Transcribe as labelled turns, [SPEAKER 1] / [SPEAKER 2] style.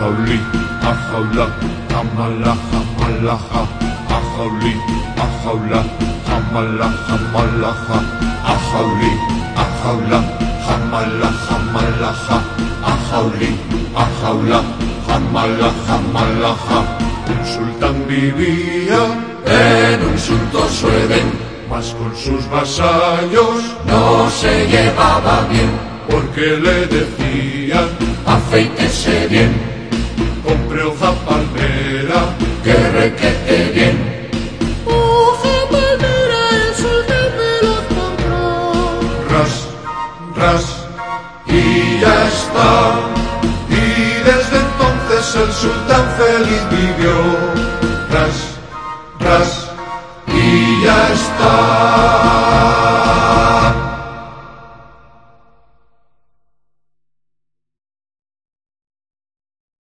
[SPEAKER 1] ajauli, ajaula, jamala, jamalaja, ajauli, ajaula, jamala, jamalaja, ajauli, ajaula, jamala, jamalaja, ajauli, ajaula, jamala, jamalaja. Un sultán vivía
[SPEAKER 2] en un suntuoso Edén,
[SPEAKER 1] mas con sus vasallos
[SPEAKER 2] no se llevaba bien,
[SPEAKER 1] porque le decían
[SPEAKER 2] afeítese bien,
[SPEAKER 1] compre hoja palmera
[SPEAKER 2] que requete bien.
[SPEAKER 3] Hoja palmera el sultán me la compró.
[SPEAKER 1] ras, ras, y ya está. Y desde entonces el sultán feliz vivió, ras, ras, y ya está.